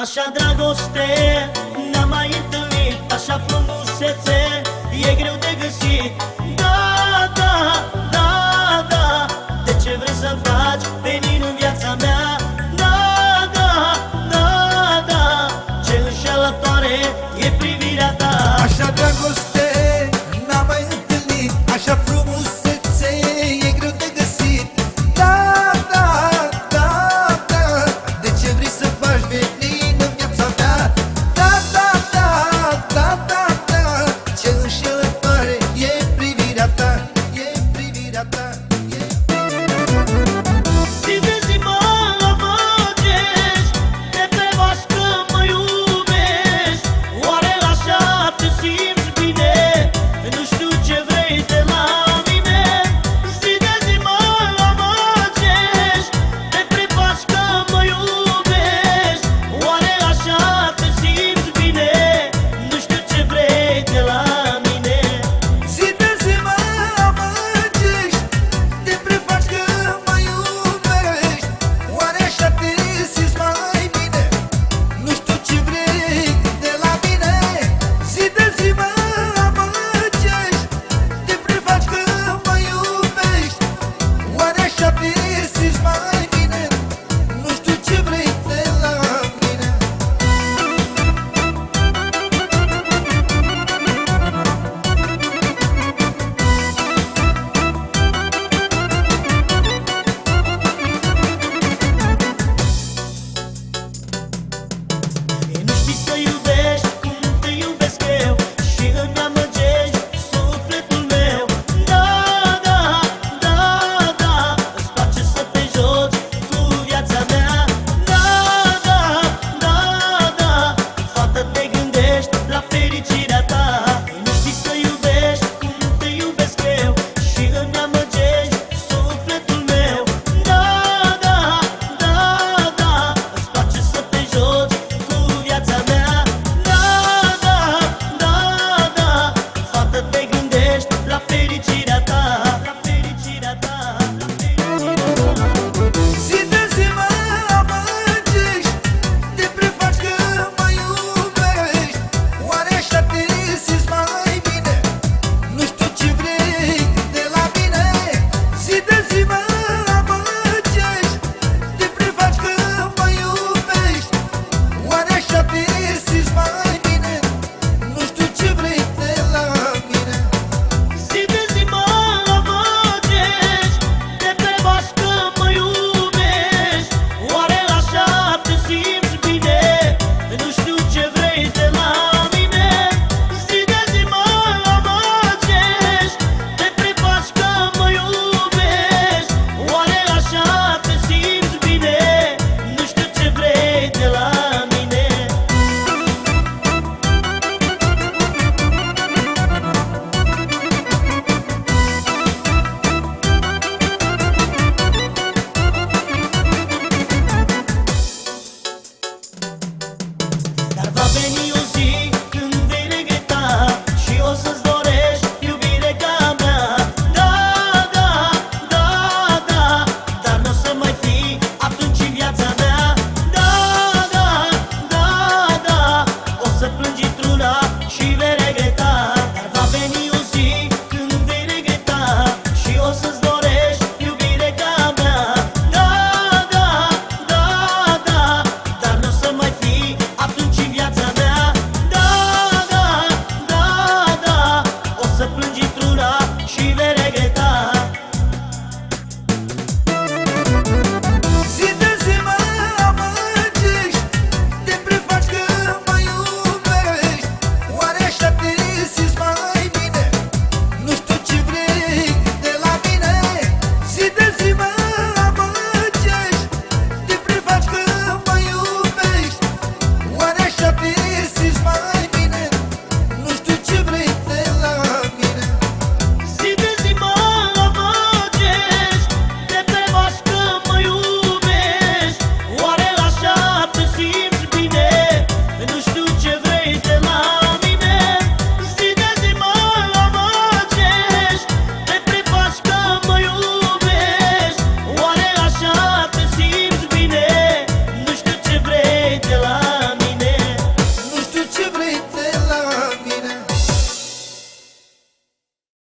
Așa dragoste n-am mai întâlnit Așa frumusețe e greu say you venir.